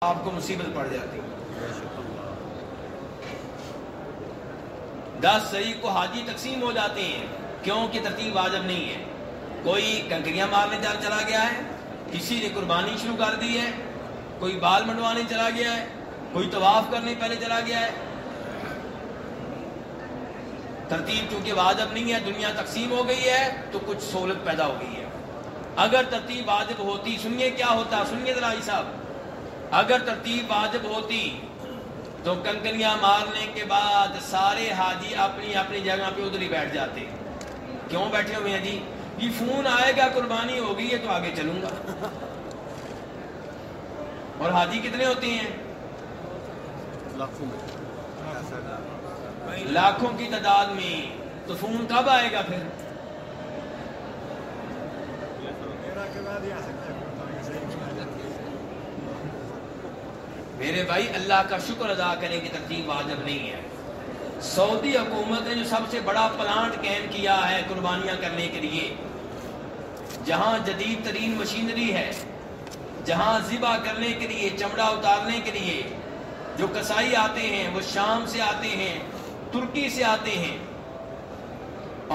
آپ کو مصیبت پڑ جاتی دس صحیح کو حاجی تقسیم ہو جاتے ہیں۔ کیوں کہ ترتیب واجب نہیں ہے۔ کوئی کنکریاں مارنے چلا گیا ہے، کسی نے قربانی شروع کر دی ہے، کوئی بال منڈوانے چلا گیا ہے، کوئی طواف کرنے پہلے چلا گیا ہے۔ ترتیب چونکہ واجب نہیں ہے، دنیا تقسیم ہو گئی ہے، تو کچھ سہولت پیدا ہو گئی ہے۔ اگر ترتیب واجب ہوتی، سنیے کیا ہوتا، سنیے ذرا جی صاحب۔ اگر ترتیب واجب ہوتی تو کنکریاں مارنے کے بعد سارے حاجی اپنی اپنی جگہ پہ ادھر ہی بیٹھ جاتے۔ کیوں بیٹھے ہوئے ہیں جی؟ یہ فون آئے گا قربانی ہو گئی ہے تو آگے چلوں گا۔ اور حاجی کتنے ہوتے ہیں؟ لاکھوں کی تعداد میں۔ تو فون کب آئے گا پھر؟ میرے بھائی، اللہ کا شکر ادا کرنے کی ترتیب واجب نہیں ہے۔ سعودی حکومت نے جو سب سے بڑا پلانٹ قائم کیا ہے قربانیاں کرنے کے لیے، جہاں جدید ترین مشینری ہے، جہاں ذبح کرنے کے لیے، چمڑا اتارنے کے لیے جو کسائی آتے ہیں، وہ شام سے آتے ہیں، ترکی سے آتے ہیں،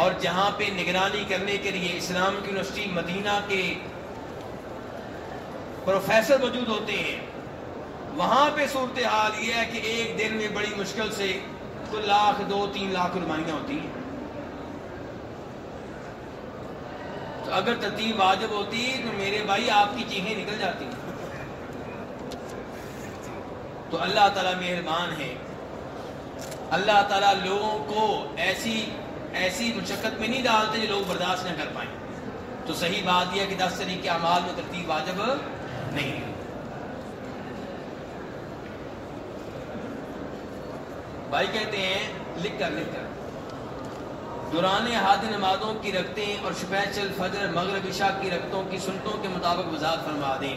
اور جہاں پہ نگرانی کرنے کے لیے اسلام کی یونیورسٹی مدینہ کے پروفیسر موجود ہوتے ہیں۔ وہاں پہ صورتحال یہ ہے کہ ایک دن میں بڑی مشکل سے تو لاکھ دو تین لاکھ قربانیاں ہوتی ہیں۔ تو اگر ترتیب واجب ہوتی تو میرے بھائی آپ کی چیخیں نکل جاتی۔ تو اللہ تعالیٰ مہربان ہے۔ اللہ تعالیٰ لوگوں کو ایسی ایسی مشقت میں نہیں ڈالتے جو لوگ برداشت نہ کر پائیں۔ تو صحیح بات یہ کہ دس طریقے اعمال میں ترتیب واجب نہیں۔ ہے بھائی کہتے ہیں، لکھ کر لکھ کر۔ دوران حاد نمازوں کی رکھتے اور شپیچل فجر مغرب عشاء کی رکھتوں کی سنتوں کے مطابق وضاحت فرما دیں۔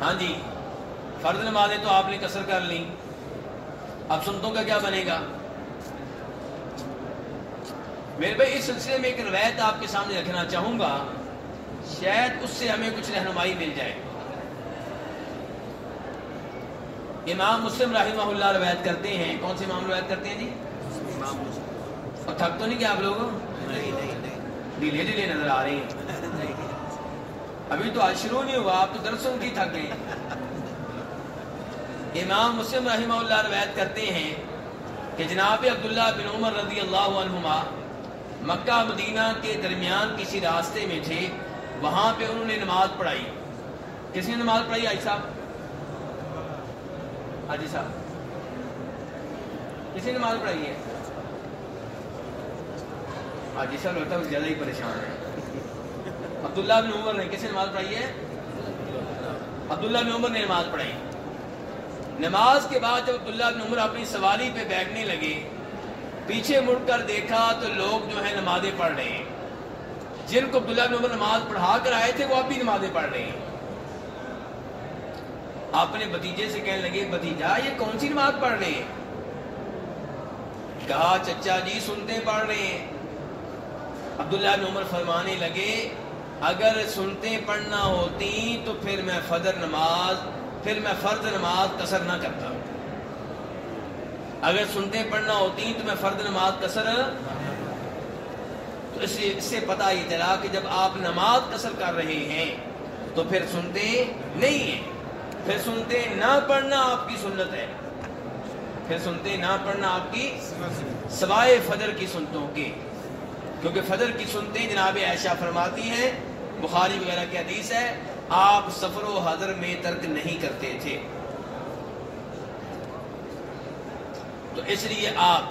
ہاں جی فرض نمازیں تو آپ نے کثر کر لی اب سنتوں کا کیا بنے گا؟ میرے بھائی، اس سلسلے میں ایک روایت آپ کے سامنے رکھنا چاہوں گا۔ شاید اس سے ہمیں کچھ رہنمائی مل جائے۔ امام مسلم رحمہ اللہ روایت کرتے ہیں۔ کون سے امام روایت کرتے ہیں جی؟ اور تھک تو نہیں کیا آپ لوگ ڈھیلے ڈھیلے نظر آ رہے ہیں۔ ابھی تو آج شروع نہیں ہوا آپ تو درسوں کی تھک گئے۔ امام مسلم رحمہ اللہ روایت کرتے ہیں کہ جناب عبداللہ بن عمر رضی اللہ عنہما مکہ مدینہ کے درمیان کسی راستے میں تھے وہاں پہ انہوں نے نماز پڑھائی۔ کس نے نماز پڑھائی آئی صاحب؟ حاجی صاحب۔ کسی نے نماز پڑھائی ہے؟ حاجی صاحب، لگتا ہے زیادہ ہی پریشان ہے عبداللہ بن عمر نے کسی نماز پڑھائی ہے؟ عبداللہ بن عمر نے نماز پڑھائی۔ نماز کے بعد جب عبداللہ بن عمر اپنی سواری پہ بیٹھنے لگے، پیچھے مڑ کر دیکھا تو لوگ جو ہے نمازیں پڑھ رہے ہیں۔ جن کو عبداللہ بن عمر نماز پڑھا کر آئے تھے، وہ اب بھی نمازیں پڑھ رہے ہیں۔ اپنے بتیجے سے کہنے لگے، بتیجا، یہ کون سی نماز پڑھ رہے ہیں؟ کہا، چچا جی سنتے پڑھ رہے ہیں. عبداللہ بن عمر فرمانے لگے، اگر سنتے پڑھنا ہوتی تو پھر میں فجر نماز، پھر میں فرض نماز کثر نہ کرتا۔ اگر سنتے پڑھنا ہوتی تو میں فرض نماز کثر تو اس سے پتا یہ چلا کہ جب آپ نماز کثر کر رہے ہیں تو پھر سنتے نہیں ہیں۔ پھر سنتے نہ پڑھنا آپ کی سنت ہے۔ پھر سنتے نہ پڑھنا آپ کی سوائے فجر کی سنتوں کے۔ کیونکہ فجر کی سنتے جناب عائشہ فرماتی ہیں، بخاری وغیرہ کی حدیث ہے، آپ سفر و حضر میں ترک نہیں کرتے تھے۔ تو اس لیے آپ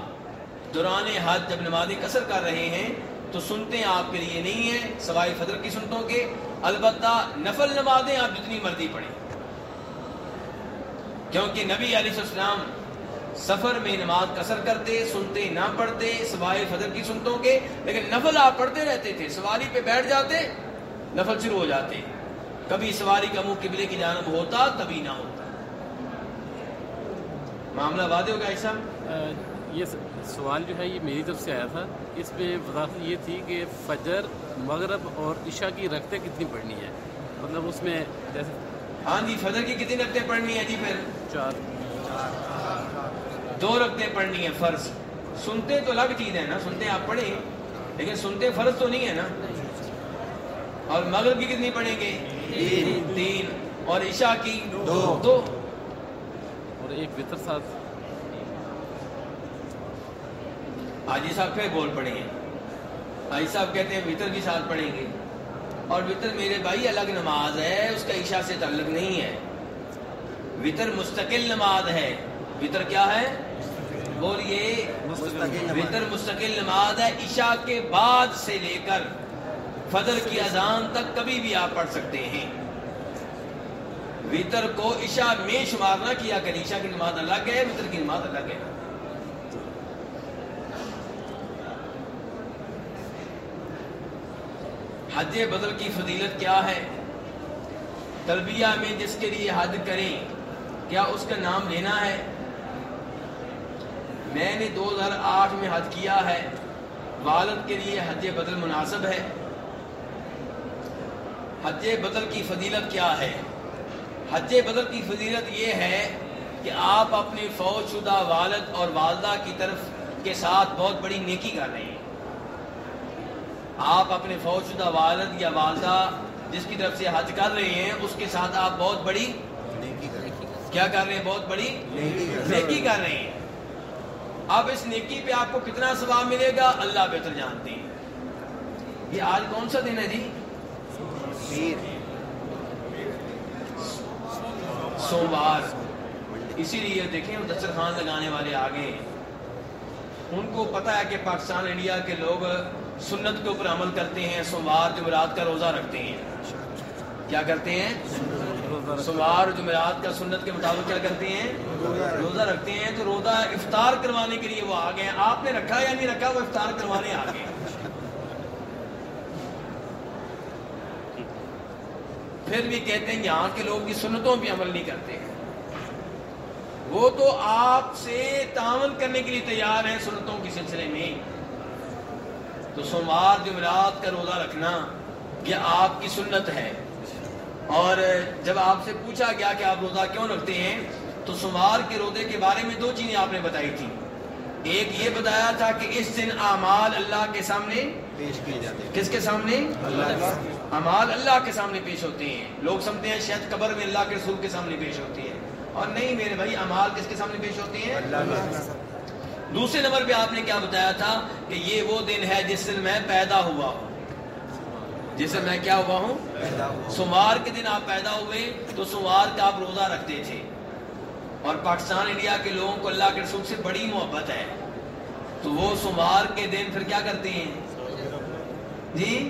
دوران حج جب نمازی قصر کر رہے ہیں، تو سنتے آپ کے لیے نہیں ہیں، سوائے فجر کی سنتوں کے۔ البتہ نفل نمازیں آپ جتنی مرضی پڑھیں۔ کیونکہ نبی علیہ السلام سفر میں نماز قصر کرتے، سنتے نہ پڑھتے، سوائے فجر کی سنتوں کے، لیکن نفل آپ پڑھتے رہتے تھے، سواری پہ بیٹھ جاتے، نفل شروع ہو جاتے۔ کبھی سواری کا منہ قبلے کی جانب ہوتا کبھی نہ ہوتا۔ معاملہ وعدے ہوگا ایسا یہ سوال جو ہے، یہ میری طرف سے آیا تھا۔ اس پہ وضاحت یہ تھی کہ فجر، مغرب اور عشاء کی رکھتے کتنی پڑھنی ہے مطلب اس میں جیسے ہاں جی فجر کی کتنی رکھتے پڑھنی ہے جی پھر؟ چار۔ دو رکھتے پڑھنی ہے فرض۔ سنتے تو الگ چیز ہے نا سنتے آپ پڑھیں۔ لیکن سنتے فرض تو نہیں ہے نا۔ اور مغرب کی کتنی پڑھیں گے؟ تین۔ اور عشاء کی؟ دو۔ دو۔ اور ایک وطر ساتھ۔ حاجی صاحب پھر بول پڑے ہیں حاجی صاحب کہتے ہیں وطر بھی ساتھ پڑھیں گے۔ اور وطر میرے بھائی الگ نماز ہے اس کا عشاء سے تعلق نہیں ہے۔ وطر مستقل نماز ہے۔ وطر کیا ہے؟ بولیے وطر مستقل نماز ہے عشاء کے بعد سے لے کر فجر کی اذان تک کبھی بھی آپ پڑھ سکتے ہیں۔ وطر کو عشاء میں شمار نہ کیا کر عشاء کی نماز الگ ہے وطر کی نماز الگ ہے۔ حج بدل کی فضیلت کیا ہے؟ تلبیہ میں جس کے لیے حج کریں، کیا اس کا نام لینا ہے؟ میں نے دو ہزار آٹھ میں حج کیا ہے، والد کے لیے حج بدل مناسب ہے۔ حج بدل کی فضیلت کیا ہے؟ حج بدل کی فضیلت یہ ہے کہ آپ اپنے فوج شدہ والد اور والدہ کی طرف کے ساتھ بہت بڑی نیکی کر رہے ہیں۔ آپ اپنے فوج شدہ والد یا والدہ جس کی طرف سے حج کر رہے ہیں اس کے ساتھ آپ بہت بڑی کیا کر رہے ہیں؟ بہت بڑی نیکی کر رہے ہیں۔ اب اس نیکی پہ آپ کو کتنا ثواب ملے گا؟ اللہ بہتر جانتے ہیں۔ یہ آج کون سا دن ہے جی؟ سوموار۔ اسی لیے دیکھیں دسترخوان لگانے والے آگے ہیں۔ ان کو پتا ہے کہ پاکستان انڈیا کے لوگ سنت کے اوپر عمل کرتے ہیں سوموار جمعرات کا روزہ رکھتے ہیں۔ کیا کرتے ہیں؟ روزہ سوموار جمعرات کا سنت کے مطابق کیا کرتے ہیں؟ روزہ رکھتے ہیں۔ تو روزہ افطار کروانے کے لیے وہ آ گئے ہیں۔ آپ نے رکھا یا نہیں رکھا؟ وہ افطار کروانے آ گئے ہیں۔ پھر بھی کہتے ہیں یہاں کے لوگ کی سنتوں پہ عمل نہیں کرتے۔ ہیں وہ تو آپ سے تعاون کرنے کے لیے تیار ہیں سنتوں کے سلسلے میں۔ تو سوموار جمعرات کا روزہ رکھنا یہ آپ کی سنت ہے۔ اور جب آپ سے پوچھا گیا کہ آپ روزہ کیوں رکھتے ہیں تو سوموار کے روزے کے بارے میں دو چیزیں آپ نے بتائی تھی ایک یہ بتایا تھا کہ اس دن اعمال اللہ کے سامنے پیش کیے جاتے ہیں۔ کس کے سامنے؟ اعمال اللہ کے سامنے پیش ہوتے ہیں۔ لوگ سمجھتے ہیں شاید قبر میں اللہ کے رسول کے سامنے پیش ہوتے ہیں۔ اور نہیں میرے بھائی اعمال کس کے سامنے پیش ہوتے ہیں؟ اللہ دوسرے نمبر پہ آپ نے کیا بتایا تھا کہ یہ وہ دن ہے جس دن میں پیدا ہوا ہوں۔ جس دن میں کیا ہوا ہوں؟ سوموار کے دن آپ پیدا ہوئے تو سوموار کا آپ روزہ رکھتے تھے۔ اور پاکستان انڈیا کے لوگوں کو اللہ کے رسول سے بڑی محبت ہے۔ تو وہ سوموار کے دن پھر کیا کرتے ہیں؟ جی؟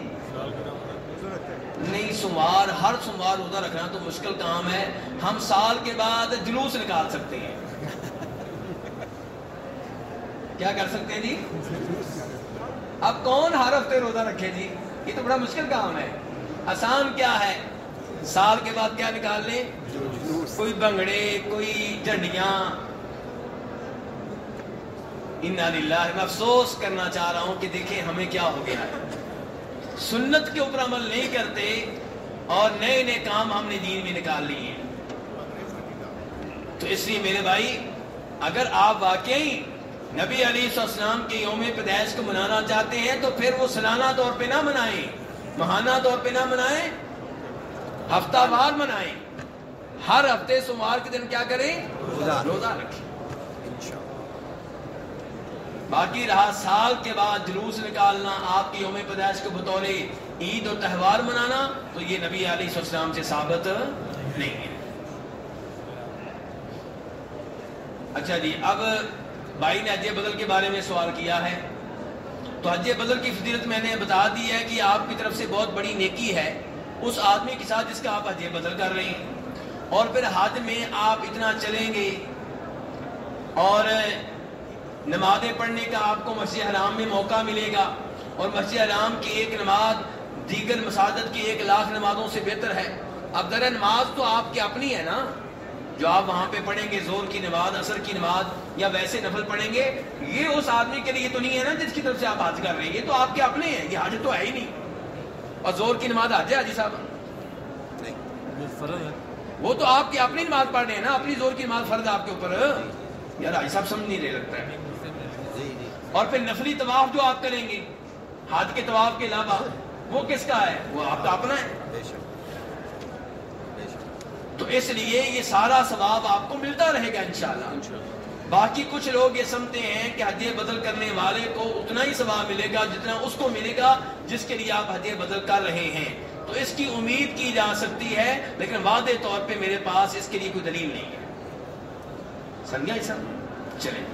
نہیں سوموار ہر سوموار روزہ رکھنا تو مشکل کام ہے۔ ہم سال کے بعد جلوس نکال سکتے ہیں۔ کیا کر سکتے ہیں جی؟ اب کون ہر ہفتے روزہ رکھے جی؟ یہ تو بڑا مشکل کام ہے۔ آسان کیا ہے؟ سال کے بعد کیا نکال لیں؟ کوئی بنگڑے، کوئی جھنڈیاں۔ للہ میں افسوس کرنا چاہ رہا ہوں کہ دیکھیں ہمیں کیا ہو گیا ہے۔ سنت کے اوپر عمل نہیں کرتے اور نئے نئے کام ہم نے دین میں نکال لیے ہیں۔ تو اس لیے میرے بھائی، اگر آپ واقعی نبی علی السلام کے یوم پیدائش کو منانا چاہتے ہیں تو پھر وہ سالانہ طور پہ نہ منائیں ماہانہ طور پہ نہ منائیں ہفتہ وار منائیں۔ ہر ہفتے سوموار کے دن کیا کریں؟ روزہ۔ روزہ رکھیں۔ باقی رہا سال کے بعد جلوس نکالنا آپ کی یوم پیدائش کو بطور عید اور تہوار منانا تو یہ نبی علیہ السلام سے ثابت نہیں ہے۔ اچھا جی اب بھائی نے حج بدل کے بارے میں سوال کیا ہے۔ تو حج بدل کی فضیلت میں نے بتا دی ہے کہ آپ کی طرف سے بہت بڑی نیکی ہے۔ اس آدمی کے ساتھ جس کا آپ حج بدل کر رہے ہیں۔ اور پھر حج میں آپ اتنا چلیں گے۔ اور نمازیں پڑھنے کا آپ کو مسجد حرام میں موقع ملے گا۔ اور مسجد حرام کی ایک نماز، دیگر مساجد کی ایک لاکھ نمازوں سے بہتر ہے۔ اب در نماز تو آپ کی اپنی ہے نا۔ جو آپ وہاں پہ پڑھیں گے زور کی نماز اثر کی نماز یا ویسے نفل پڑھیں گے یہ اس آدمی کے لیے تو نہیں ہے نا جس کی طرف سے آپ حج کر رہے ہیں؟ یہ تو آپ کے اپنے ہیں یہ حج تو ہے ہی نہیں۔ اور زور کی نماز حج ہے حاجی صاحب؟ وہ تو آپ کی اپنی نماز پڑھ رہے ہیں نا اپنی زور کی نماز فرض ہے آپ کے اوپر۔ یار آئی صاحب سمجھ نہیں رہے لگتا ہے۔ جی جی۔ اور پھر نفلی طواف جو آپ کریں گے ہاتھ کے طواف کے علاوہ وہ کس کا ہے؟ وہ آپ کا اپنا ہے۔ تو اس لیے یہ سارا ثواب آپ کو ملتا رہے گا انشاءاللہ۔ باقی کچھ لوگ یہ سمجھتے ہیں کہ حج بدل کرنے والے کو اتنا ہی ثواب ملے گا جتنا اس کو ملے گا جس کے لیے آپ حج بدل کر رہے ہیں۔ تو اس کی امید کی جا سکتی ہے، لیکن واضح طور پہ میرے پاس اس کے لیے کوئی دلیل نہیں ہے۔ سمجھا جی ایسا چلیں۔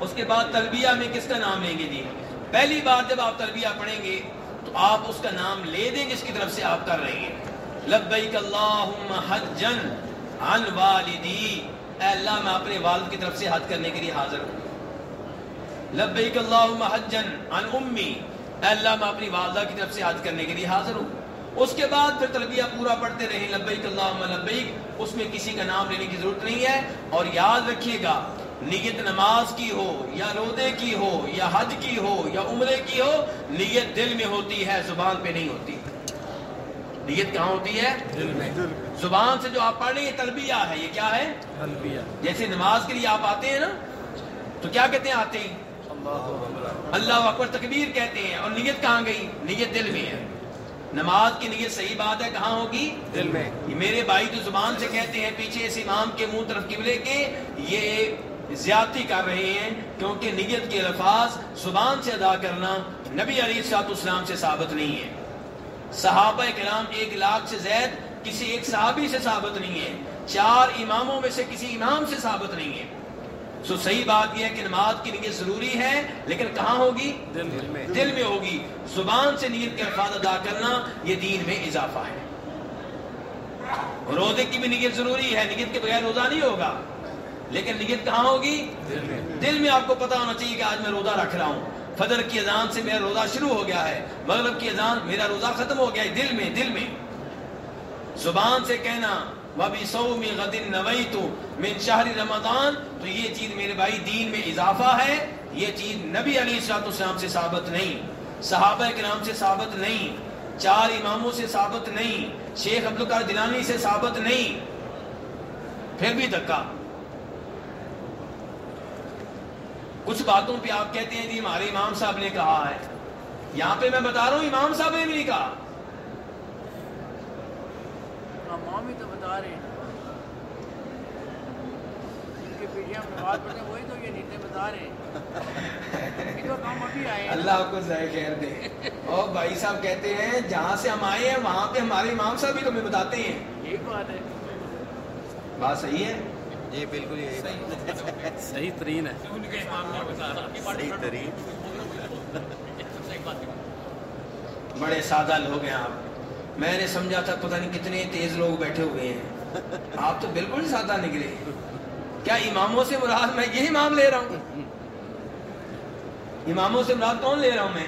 اس کے بعد تلبیہ میں کس کا نام لیں گے جی؟ پہلی بار جب آپ تلبیہ پڑھیں گے تو آپ اس کا نام لے دیں جس کی طرف سے آپ کر رہے ہیں۔ لبیک اللہم حجن عن والدی۔ اے اللہ، میں اپنے والد کی طرف سے حج کرنے کے لیے حاضر ہوں۔ لبیک اللہم حجن عن امی۔ اے اللہ، میں اپنی والدہ کی طرف سے حج کرنے کے لیے حاضر ہوں۔ اس کے بعد پھر تلبیہ پورا پڑھتے رہیں۔ لبیک اللہم لبیک، اس میں کسی کا نام لینے کی ضرورت نہیں ہے۔ اور یاد رکھیے گا، نیت نماز کی ہو، یا رودے کی ہو، یا حج کی ہو، یا عمرے کی ہو، نیت دل میں ہوتی ہے، زبان پہ نہیں ہوتی۔ نیت کہاں ہوتی ہے؟ دل میں. زبان سے جو آپ پڑھ رہے ہیں یہ تلبیہ ہے یہ کیا ہے؟ تلبیہ. جیسے نماز کے لیے آپ آتے ہیں نا تو کیا کہتے ہیں آتے ہیں اللہ اکبر. تکبیر کہتے ہیں اور نیت کہاں گئی؟ نیت دل میں ہے. نماز کی نیت صحیح بات ہے کہاں ہوگی؟ دل میں. یہ میرے بھائی جو زبان سے کہتے ہیں پیچھے اس امام کے منہ طرف قبلے کے یہ زیادتی کر رہے ہیں کیونکہ نیت کے الفاظ زبان سے ادا کرنا نبی علی سات اسلام سے ثابت نہیں ہے۔ صحابہ کرام ایک لاکھ سے زائد کسی ایک صحابی سے ثابت نہیں ہے۔ چار اماموں میں سے کسی امام سے ثابت نہیں ہے۔ سو صحیح بات یہ ہے کہ نماز کی نیت ضروری ہے لیکن کہاں ہوگی؟ دل میں۔ دل میں ہوگی۔ زبان سے نیت کے الفاظ ادا کرنا یہ دین میں اضافہ ہے۔ روزے کی بھی نیت ضروری ہے نیت کے بغیر روزہ نہیں ہوگا۔ لیکن نیت کہاں ہوگی؟ دل میں۔ دل میں آپ کو پتا ہونا چاہیے کہ آج میں روزہ رکھ رہا ہوں۔ فجر کی اذان سے میرا روزہ شروع ہو گیا ہے، مغرب کی اذان میرا روزہ ختم ہو گیا ہے، دل میں دل میں۔ زبان سے کہنا، وبی سو میں غدن نویتو من شہر رمضان، تو یہ چیز میرے بھائی دین میں اضافہ ہے۔ یہ چیز نبی علی صلاحت السلام سے ثابت نہیں، صحابہ کرام سے ثابت نہیں، چار اماموں سے ثابت نہیں، شیخ عبدالقار دلانی سے ثابت نہیں۔ پھر بھی دھکا۔ کچھ باتوں پہ آپ کہتے ہیں جی ہمارے امام صاحب نے کہا ہے۔ یہاں پہ میں بتا رہا ہوں امام صاحب نے بھی نہیں کہا۔ امام ہی تو بتا رہے ہیں۔ اللہ آپ کو خیر دے۔ اور بھائی صاحب کہتے ہیں جہاں سے ہم آئے ہیں وہاں پہ ہمارے امام صاحب بھی ہمیں بتاتے ہیں۔ یہی بات ہے۔ بات صحیح ہے؟ جی بالکل یہی صحیح ترین ہے۔ صحیح ترین۔ بڑے سادہ لوگ ہیں آپ۔ میں نے سمجھا تھا پتہ نہیں کتنے تیز لوگ بیٹھے ہوئے ہیں۔ آپ تو بالکل سادہ نکلے۔ کیا اماموں سے مراد میں یہی امام لے رہا ہوں؟ اماموں سے مراد کون لے رہا ہوں میں؟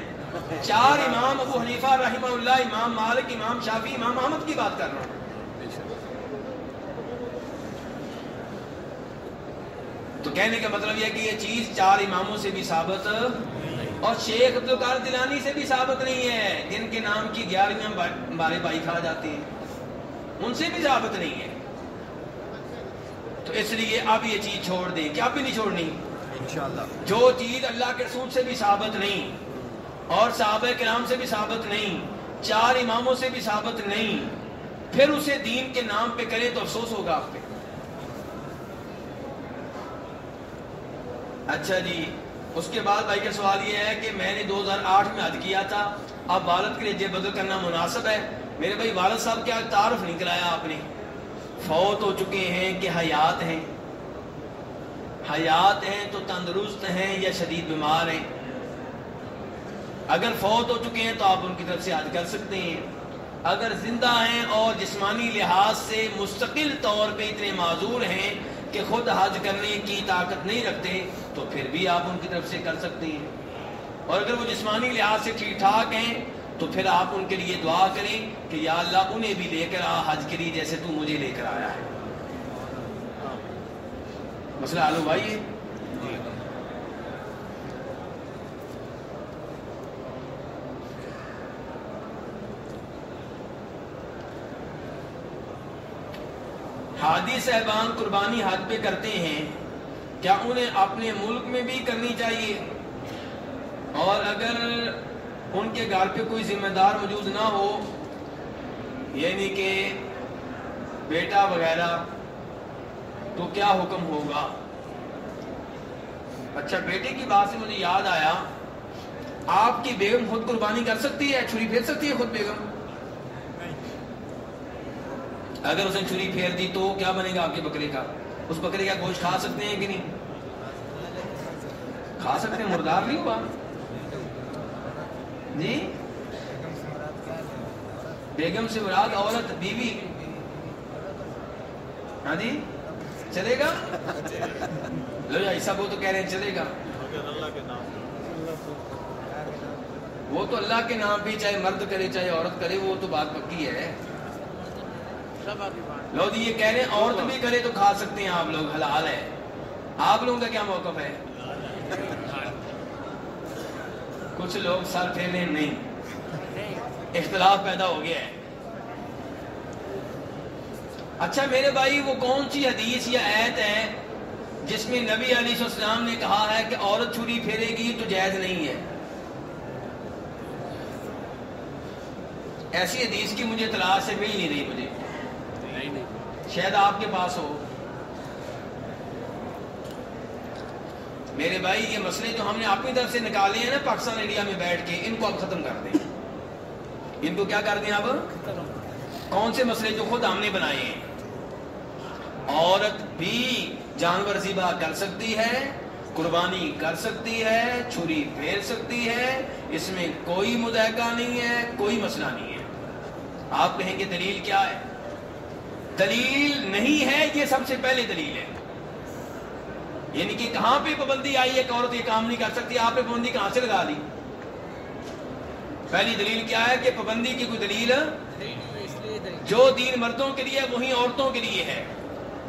چار امام ابو حنیفہ رحمہ اللہ امام مالک امام شافی امام احمد کی بات کر رہا ہوں۔ تو کہنے کا مطلب یہ کہ یہ چیز چار اماموں سے بھی ثابت اور شیخ عبدالقار دلانی سے بھی ثابت نہیں ہے جن کے نام کی گیارہویں ہمارے بھائی کھا جاتے ہیں۔ ان سے بھی ثابت نہیں ہے۔ تو اس لیے اب یہ چیز چھوڑ دیں۔ کیا بھی نہیں چھوڑنی؟ انشاءاللہ۔ جو چیز اللہ کے رسول سے بھی ثابت نہیں اور صحابہ کرام سے بھی ثابت نہیں چار اماموں سے بھی ثابت نہیں پھر اسے دین کے نام پہ کرے تو افسوس ہوگا آپ پہ۔ اچھا جی اس کے بعد بھائی کا سوال یہ ہے کہ میں نے دو ہزار آٹھ میں حج کیا تھا، اب والد کے لیے جے بدل کرنا مناسب ہے؟ میرے بھائی، والد صاحب کیا تعارف نہیں کرایا آپ نے؟ فوت ہو چکے ہیں کہ حیات ہیں۔ حیات ہیں تو تندرست ہیں یا شدید بیمار ہیں؟ اگر فوت ہو چکے ہیں تو آپ ان کی طرف سے حج کر سکتے ہیں۔ اگر زندہ ہیں اور جسمانی لحاظ سے مستقل طور پہ اتنے معذور ہیں کہ خود حج کرنے کی طاقت نہیں رکھتے تو پھر بھی آپ ان کی طرف سے کر سکتے ہیں۔ اور اگر وہ جسمانی لحاظ سے ٹھیک ٹھاک ہیں، تو پھر آپ ان کے لیے دعا کریں کہ یا اللہ انہیں بھی لے کر آ، حج کے لیے جیسے تو مجھے لے کر آیا ہے۔ مسئلہ آلو بھائی ہے حادی صاحبان قربانی حد پہ کرتے ہیں۔ کیا انہیں اپنے ملک میں بھی کرنی چاہیے۔ اور اگر ان کے گھر پہ کوئی ذمہ دار موجود نہ ہو یعنی کہ بیٹا وغیرہ، تو کیا حکم ہوگا؟ اچھا بیٹے کی بات سے مجھے یاد آیا، آپ کی بیگم خود قربانی کر سکتی ہے، چھری پھیر سکتی ہے خود بیگم؟ اگر اسے چھری پھیر دی تو کیا بنے گا آپ کے بکرے کا؟ اس بکرے کا گوشت کھا سکتے ہیں کہ نہیں؟ کھا سکتے ہیں، مردار نہیں ہوا۔ جی؟ بیگم سے مراد عورت، بیوی۔ ہاں جی؟ چلے گا؟ لو ایسا وہ تو کہہ رہے ہیں، چلے گا۔ وہ تو اللہ کے نام بھی چاہے مرد کرے، چاہے عورت کرے، وہ تو بات پکی ہے۔ لو جی یہ کہہ رہے ہیں، عورت بھی کرے تو کھا سکتے ہیں آپ لوگ، حلال ہے۔ آپ لوگوں کا کیا موقف ہے؟ کچھ لوگ سر ہیں نہیں۔ اختلاف پیدا ہو گیا ہے۔ اچھا میرے بھائی وہ کون سی حدیث یا ایت ہے جس میں نبی علیہ السلام نے کہا ہے کہ عورت چھری پھیرے گی تو جائز نہیں ہے؟ ایسی حدیث کی مجھے تلاش سے مل نہیں رہی مجھے۔ شاید آپ کے پاس ہو۔ میرے بھائی، یہ مسئلے جو ہم نے اپنی طرف سے نکالے ہیں نا پاکستان انڈیا میں بیٹھ کے، ان کو اب ختم کر دیں۔ ان کو کیا کر دیں اب؟ کون سے مسئلے جو خود ہم نے بنائے ہیں؟ عورت بھی جانور ذبح کر سکتی ہے، قربانی کر سکتی ہے، چھری پھیر سکتی ہے، اس میں کوئی مذائقہ نہیں ہے، کوئی مسئلہ نہیں ہے۔ آپ کہیں گے دلیل کیا ہے؟ دلیل نہیں ہے، یہ سب سے پہلے دلیل ہے۔ یعنی کہ کہاں پہ پابندی آئی ہے کہ عورت یہ کام نہیں کر سکتی؟ آپ نے پابندی کہاں سے لگا دی؟ پہلی دلیل کیا ہے کہ پابندی کی کوئی دلیل جو دین مردوں کے لیے وہی عورتوں کے لیے ہے۔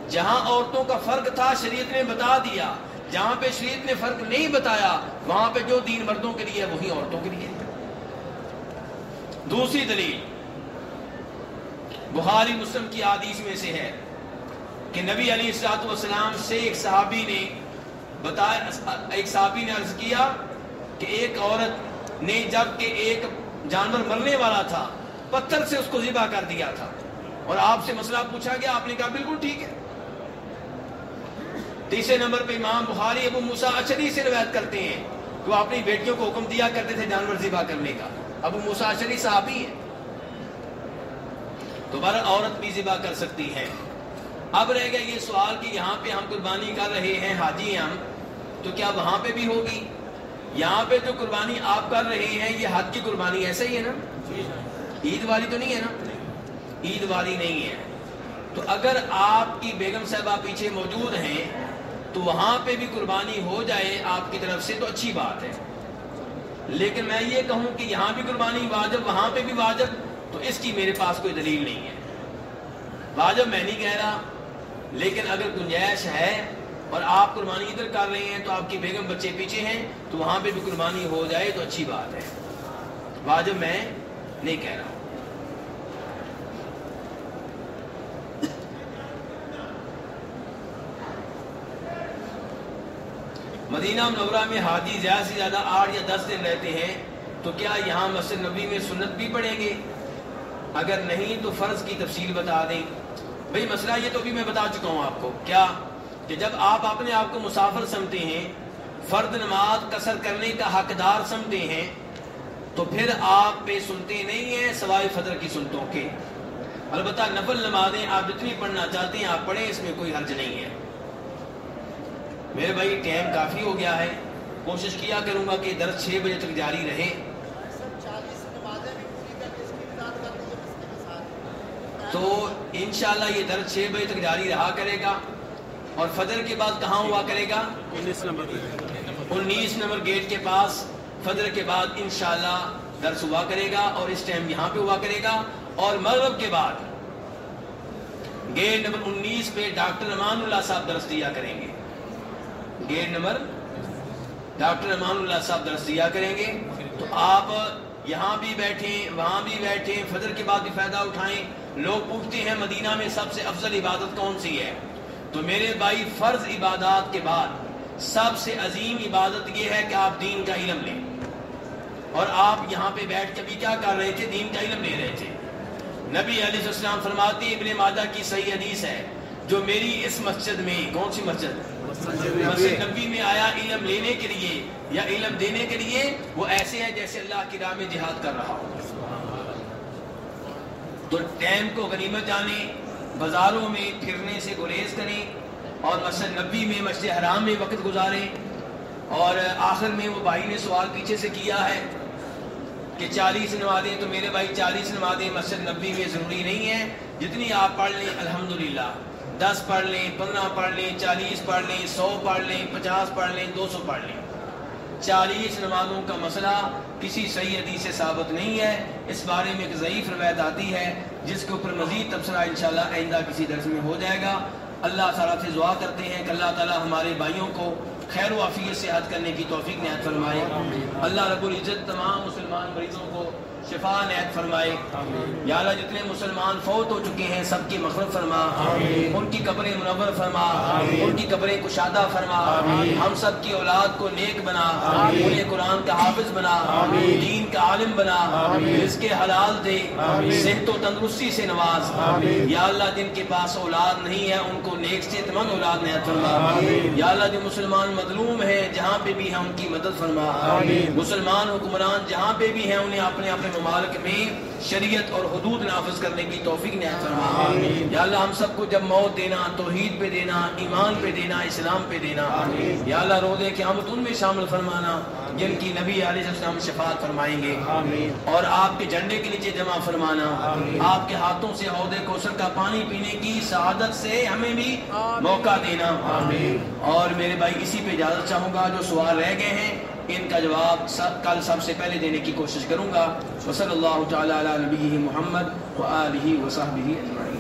جہاں عورتوں کا فرق تھا، شریعت نے بتا دیا۔ جہاں پہ شریعت نے فرق نہیں بتایا، وہاں پہ جو دین مردوں کے لیے وہی عورتوں کے لیے دوسری دلیل، بخاری مسلم کی حدیث میں سے ہے۔ کہ نبی علی السلاط والسلام سے ایک صحابی نے بتایا، ایک صحابی نے عرض کیا کہ ایک عورت نے جبکہ ایک جانور مرنے والا تھا، پتھر سے اس کو ذبح کر دیا تھا۔ اور آپ سے مسئلہ پوچھا گیا، آپ نے کہا بالکل ٹھیک ہے۔ تیسرے نمبر پہ امام بخاری، ابو موسا اشری سے روایت کرتے ہیں کہ وہ اپنی بیٹیوں کو حکم دیا کرتے تھے جانور ذبح کرنے کا۔ ابو موسا اشری صحابی ہے تو بر عورت بھی ذبح کر سکتی ہے۔ اب رہ گیا یہ سوال کہ یہاں پہ ہم قربانی کر رہے ہیں حاجی ہم تو کیا وہاں پہ بھی ہوگی؟ یہاں پہ جو قربانی آپ کر رہے ہیں یہ حج کی قربانی ایسا ہی ہے نا؟ عید والی تو نہیں ہے نا؟ عید والی نہیں ہے۔ تو اگر آپ کی بیگم صاحبہ پیچھے موجود ہیں تو وہاں پہ بھی قربانی ہو جائے آپ کی طرف سے تو اچھی بات ہے۔ لیکن میں یہ کہوں کہ یہاں بھی قربانی واجب وہاں پہ بھی واجب تو اس کی میرے پاس کوئی دلیل نہیں ہے۔ واجب میں نہیں کہہ رہا لیکن اگر گنجائش ہے اور آپ قربانی ادھر کر رہے ہیں تو آپ کی بیگم بچے پیچھے ہیں، تو وہاں پہ بھی قربانی ہو جائے تو اچھی بات ہے۔ واجب میں نہیں کہہ رہا ہوں۔ مدینہ منورہ میں حاجی زیادہ سے زیادہ آٹھ یا دس دن رہتے ہیں، تو کیا یہاں مسجد نبی میں سنت بھی پڑھیں گے؟ اگر نہیں تو فرض کی تفصیل بتا دیں۔ بھئی مسئلہ یہ تو بھی میں بتا چکا ہوں آپ کو، کیا کہ جب آپ اپنے آپ کو مسافر سمجھتے ہیں، فرد نماز قصر کرنے کا حقدار سمجھتے ہیں، تو پھر آپ پہ سنتے نہیں ہیں، سوائے فجر کی سنتوں کے۔ البتہ نفل نمازیں آپ جتنی پڑھنا چاہتے ہیں، آپ پڑھیں، اس میں کوئی حرج نہیں ہے۔ میرے بھائی ٹائم کافی ہو گیا ہے۔ کوشش کیا کروں گا کہ درس چھ بجے تک جاری رہے۔ تو انشاءاللہ یہ درس چھ بجے تک جاری رہا کرے گا اور فجر کے بعد کہاں ہوا کرے گا؟ انیس نمبر انیس نمبر گیٹ کے پاس فجر کے بعد انشاءاللہ درس ہوا کرے گا اور اس ٹائم یہاں پہ ہوا کرے گا اور مغرب کے بعد گیٹ نمبر انیس پہ ڈاکٹر امان اللہ صاحب درس دیا کریں گے۔ Gate number doctor Aman Ullah صاحب درس دیا کریں گے۔ تو آپ یہاں بھی بیٹھیں وہاں بھی بیٹھیں فجر کے بعد بھی فائدہ اٹھائیں۔ لوگ پوچھتے ہیں مدینہ میں سب سے افضل عبادت کون سی ہے؟ تو میرے بھائی، فرض عبادات کے بعد سب سے عظیم عبادت یہ ہے کہ آپ دین کا علم لیں۔ اور آپ یہاں پہ بیٹھ کے بھی کیا کر رہے تھے؟ دین کا علم لے رہے تھے۔ نبی علیہ السلام فرماتے ابن مادہ کی صحیح حدیث ہے، جو میری اس مسجد میں، کون سی مسجد؟ مسجد نبی میں آیا علم لینے کے لیے یا علم دینے کے لیے؟ وہ ایسے ہے جیسے اللہ کی راہ میں جہاد کر رہا ہو۔ تو ٹائم کو غنیمت جانے بازاروں میں پھرنے سے گریز کریں اور مسجد نبی میں، مسجد حرام میں وقت گزاریں۔ اور آخر میں وہ بھائی نے سوال پیچھے سے کیا ہے کہ چالیس نمازیں تو میرے بھائی چالیس نمازیں مسجد نبی میں ضروری نہیں ہے جتنی آپ پڑھ لیں، الحمدللہ۔ دس پڑھ لیں، پندرہ پڑھ لیں، چالیس پڑھ لیں، سو پڑھ لیں، پچاس پڑھ لیں، دو سو پڑھ لیں۔ چالیس نمازوں کا مسئلہ کسی صحیح حدیث سے ثابت نہیں ہے۔ اس بارے میں ایک ضعیف روایت آتی ہے، جس کے اوپر مزید تبصرہ انشاءاللہ آئندہ کسی درس میں ہو جائے گا۔ اللہ تعالیٰ سے دعا کرتے ہیں کہ اللہ تعالیٰ ہمارے بھائیوں کو خیر و عافیت سے حد کرنے کی توفیق نہایت فرمائے۔ اللہ رب العزت تمام مسلمان مریضوں کو شفا نہایت فرمائے۔ یا اللہ جتنے مسلمان فوت ہو چکے ہیں سب کی مغفرت فرما۔ ان کی قبریں منور فرما۔ ان کی قبریں کشادہ فرما۔ ہم سب کی اولاد کو نیک بنا۔ انہیں قرآن کا حافظ بنا۔ دین کا عالم بنا۔ اس کے حلال دے۔ صحت و تندرستی سے نواز۔ یا اللہ جن کے پاس اولاد نہیں ہے ان کو نیک صحت مند اولاد نہایت فرما۔ یا اللہ جو مسلمان مظلوم ہے جہاں پہ بھی ہے ان کی مدد فرما۔ مسلمان حکمران جہاں پہ بھی ہیں انہیں اپنے اپنے ممالک میں شریعت اور حدود نافذ کرنے کی توفیق نہایت فرما یا اللہ ہم سب کو جب موت دینا توحید پہ دینا ایمان پہ دینا اسلام پہ دینا۔ یا اللہ روزے قیامت ان میں شامل فرمانا جن کی نبی علیہ السلام شفاعت فرمائیں گے۔ اور آپ کے جھنڈے کے نیچے جمع فرمانا۔ آپ کے ہاتھوں سے عہدے کوثر کا پانی پینے کی سعادت سے ہمیں بھی موقع دینا۔ اور میرے بھائی اسی پہ اجازت چاہوں گا جو سوال رہ گئے ہیں ان کا جواب سب کل سب سے پہلے دینے کی کوشش کروں گا۔ وصلی اللہ تعالی علی نبی محمد و آلہ و اجمعین۔